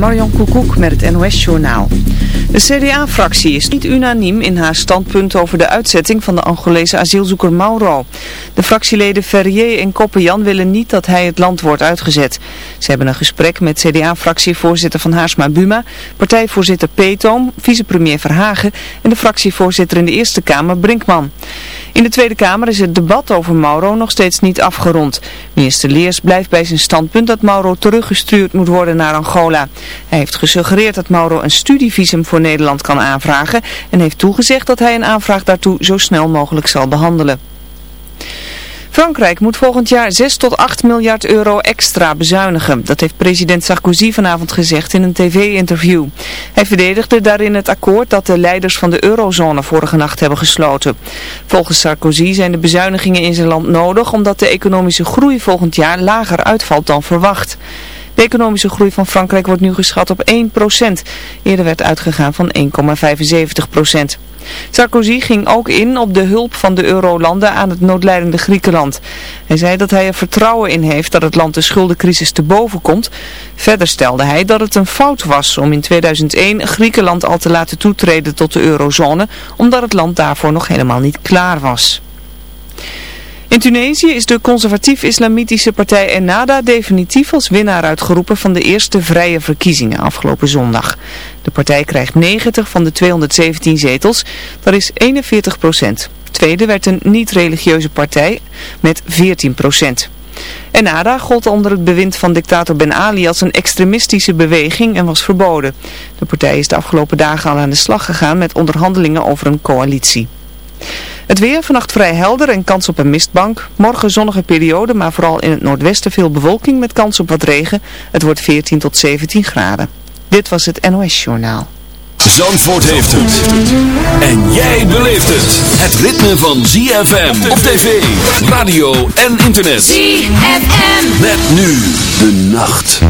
Marion Koekoek met het NOS-journaal. De CDA-fractie is niet unaniem in haar standpunt over de uitzetting van de Angolese asielzoeker Mauro. De fractieleden Ferrier en Koppenjan willen niet dat hij het land wordt uitgezet. Ze hebben een gesprek met CDA-fractievoorzitter Van Haarsma Buma, partijvoorzitter Peetoom, vicepremier Verhagen en de fractievoorzitter in de Eerste Kamer Brinkman. In de Tweede Kamer is het debat over Mauro nog steeds niet afgerond. Minister Leers blijft bij zijn standpunt dat Mauro teruggestuurd moet worden naar Angola. Hij heeft gesuggereerd dat Mauro een studievisum voor Nederland kan aanvragen en heeft toegezegd dat hij een aanvraag daartoe zo snel mogelijk zal behandelen. Frankrijk moet volgend jaar 6 tot 8 miljard euro extra bezuinigen. Dat heeft president Sarkozy vanavond gezegd in een tv-interview. Hij verdedigde daarin het akkoord dat de leiders van de eurozone vorige nacht hebben gesloten. Volgens Sarkozy zijn de bezuinigingen in zijn land nodig omdat de economische groei volgend jaar lager uitvalt dan verwacht. De economische groei van Frankrijk wordt nu geschat op 1%. Eerder werd uitgegaan van 1,75%. Sarkozy ging ook in op de hulp van de eurolanden aan het noodlijdende Griekenland. Hij zei dat hij er vertrouwen in heeft dat het land de schuldencrisis te boven komt. Verder stelde hij dat het een fout was om in 2001 Griekenland al te laten toetreden tot de eurozone, omdat het land daarvoor nog helemaal niet klaar was. In Tunesië is de conservatief-islamitische partij Ennada definitief als winnaar uitgeroepen van de eerste vrije verkiezingen afgelopen zondag. De partij krijgt 90 van de 217 zetels, dat is 41 procent. Tweede werd een niet-religieuze partij met 14 procent. Ennada gold onder het bewind van dictator Ben Ali als een extremistische beweging en was verboden. De partij is de afgelopen dagen al aan de slag gegaan met onderhandelingen over een coalitie. Het weer vannacht vrij helder en kans op een mistbank. Morgen zonnige periode, maar vooral in het noordwesten veel bewolking met kans op wat regen. Het wordt 14 tot 17 graden. Dit was het NOS Journaal. Zandvoort heeft het. En jij beleeft het. Het ritme van ZFM op tv, radio en internet. ZFM. Met nu de nacht.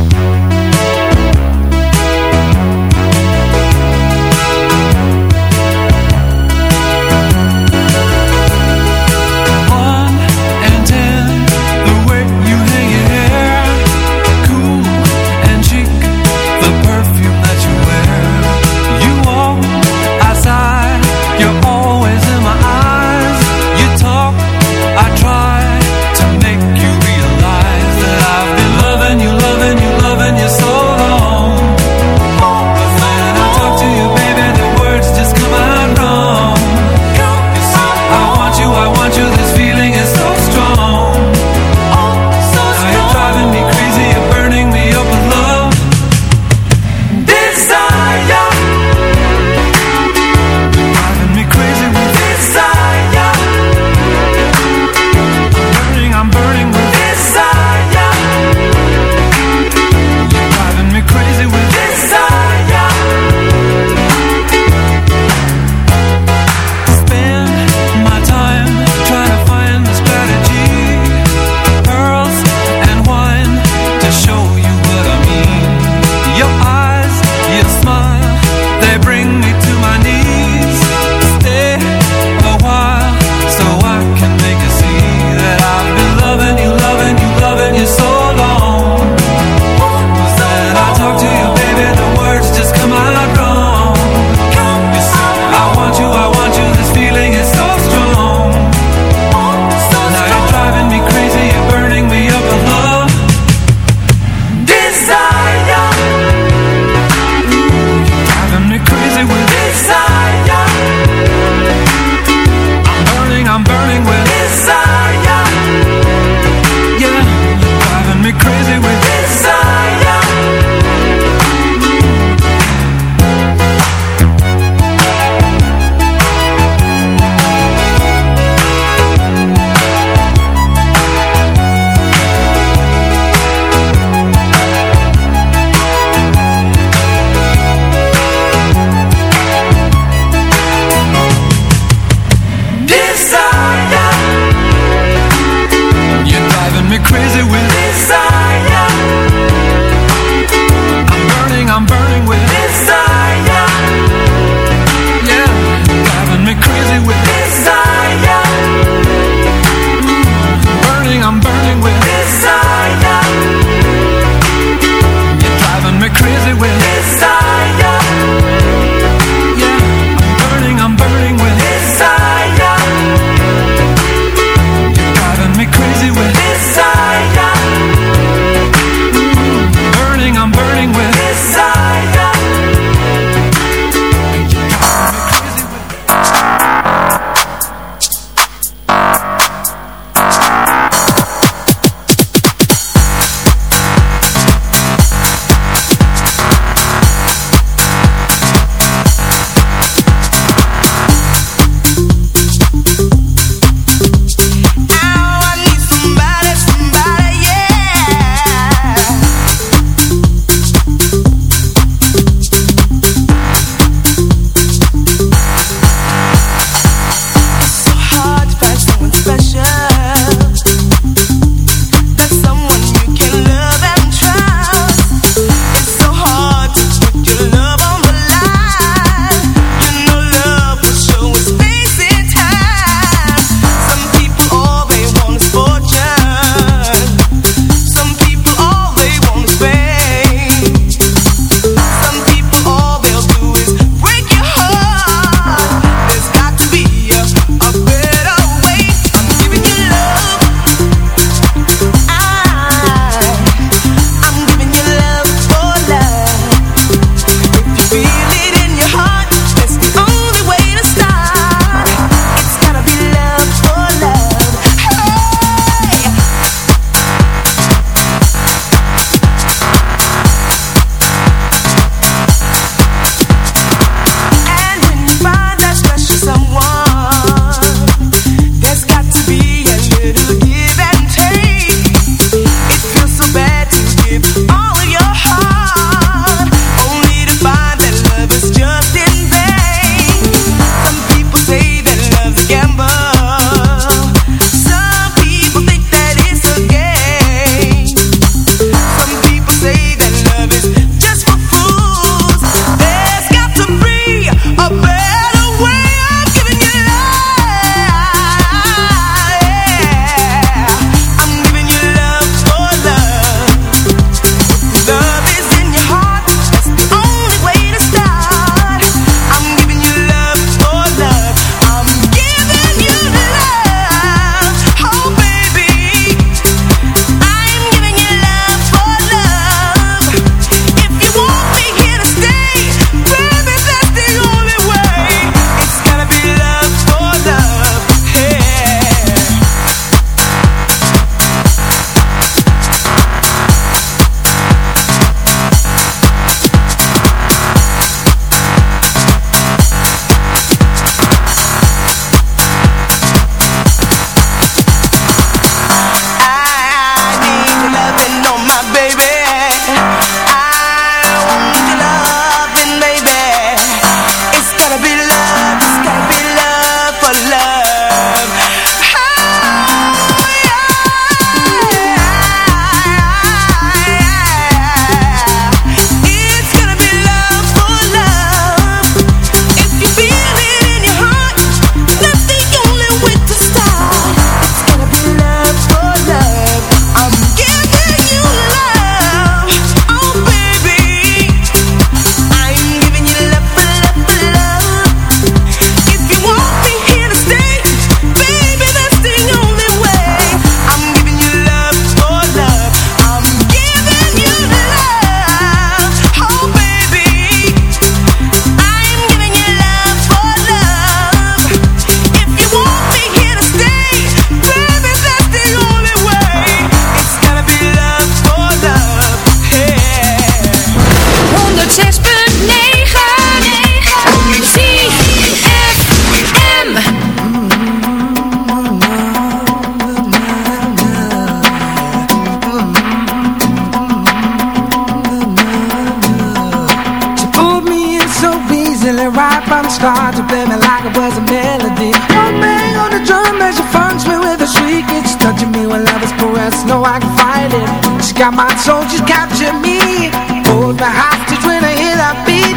Got my soldiers capture me. Hold the hostage when I hear that beat.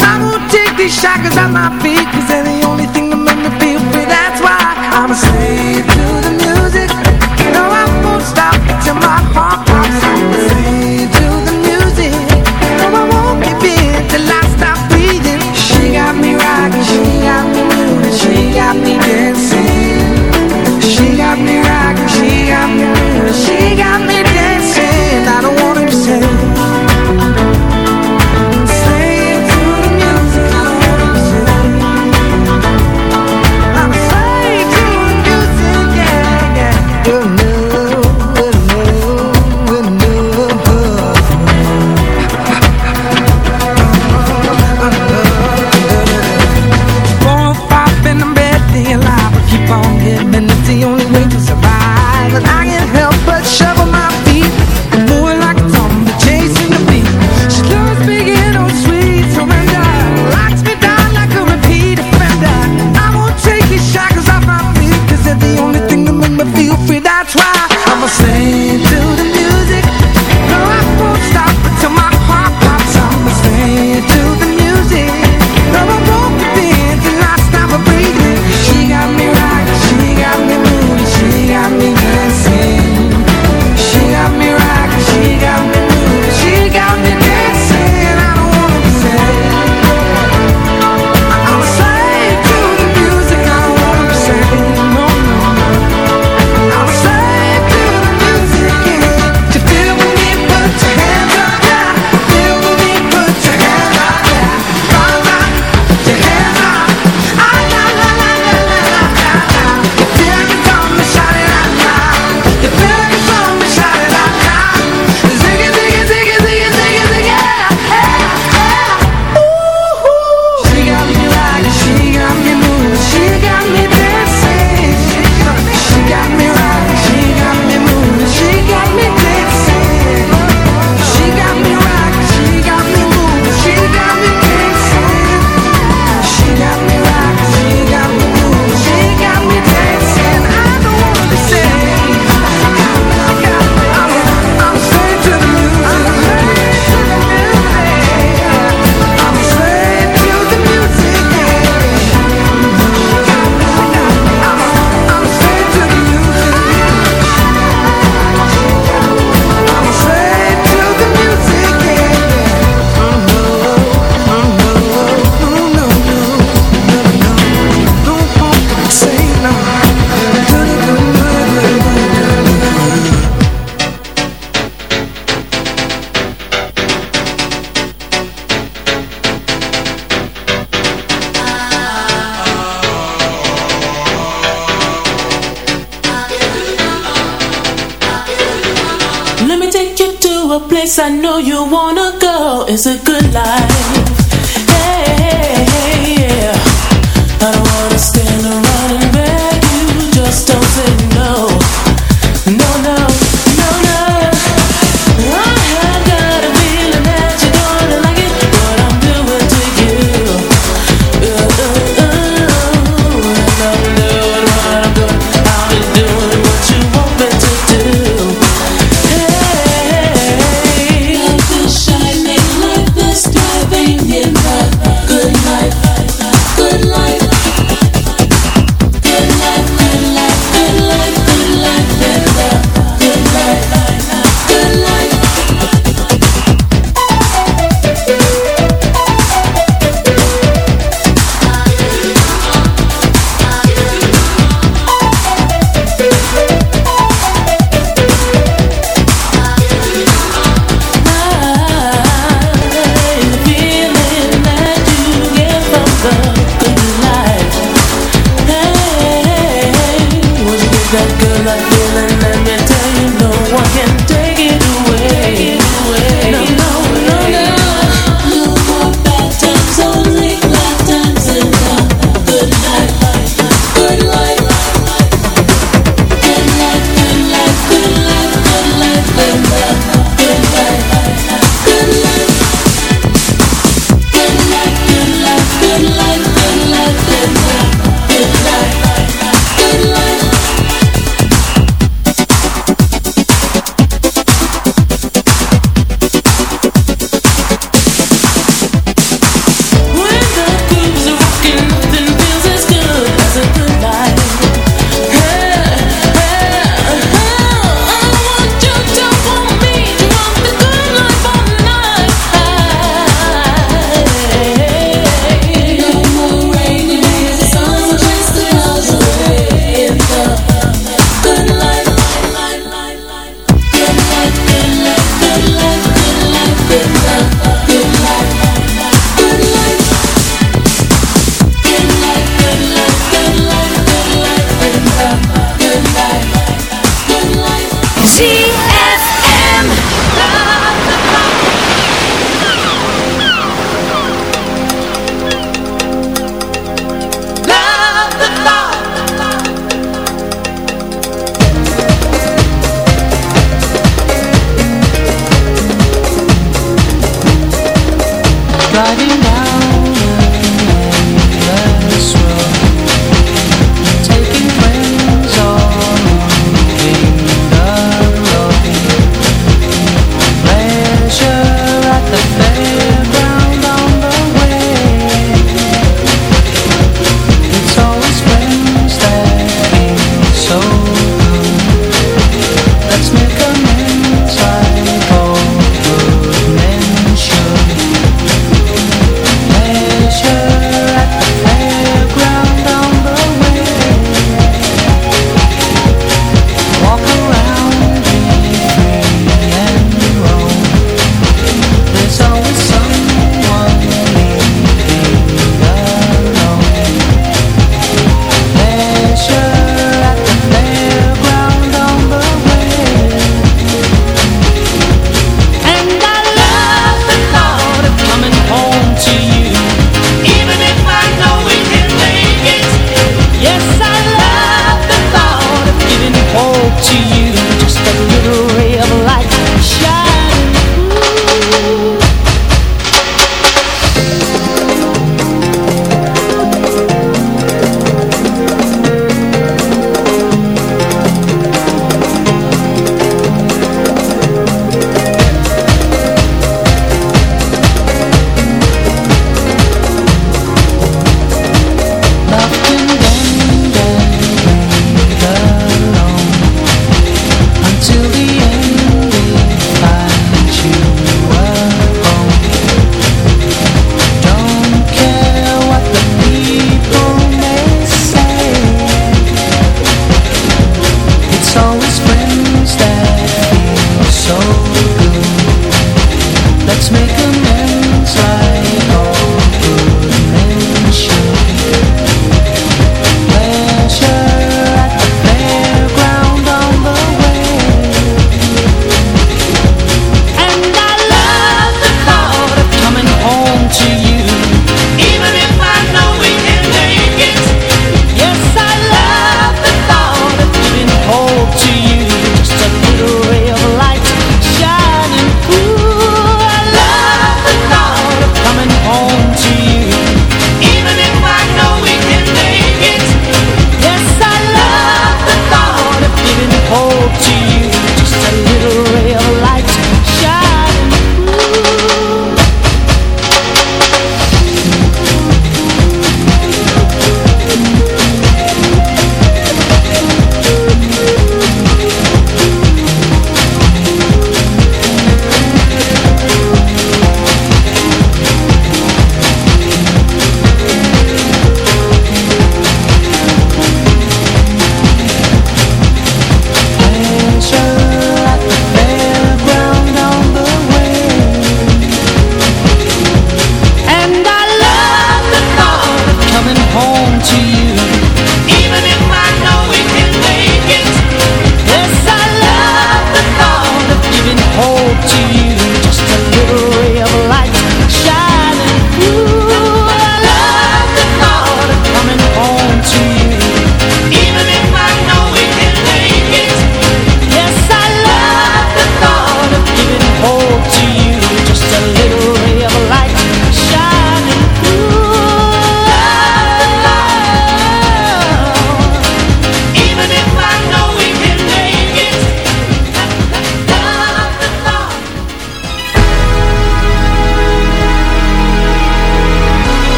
I won't take these shackles off my feet.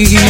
You.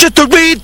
Is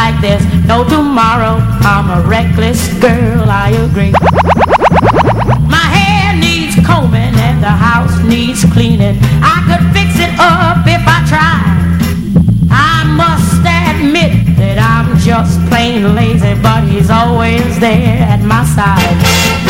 Like there's no tomorrow. I'm a reckless girl, I agree. My hair needs combing and the house needs cleaning. I could fix it up if I tried. I must admit that I'm just plain lazy, but he's always there at my side.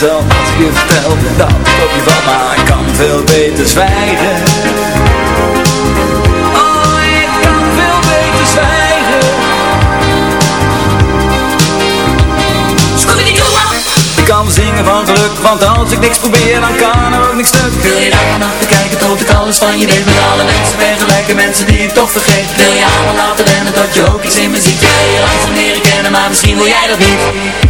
Zelf als ik je vertel dat op je val, maar ik kan veel beter zwijgen. Oh, ik kan veel beter zwijgen. Ik kan zingen van geluk, want als ik niks probeer, dan kan er ook niks stuk. Wil je daar vanaf kijken tot ik alles van je weet, met alle mensen vergelijken, mensen die ik toch vergeet. Wil je allemaal laten rennen tot je ook iets in me ziet. Wil je langzaam leren kennen, maar misschien wil jij dat niet.